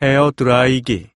헤어 드라이기.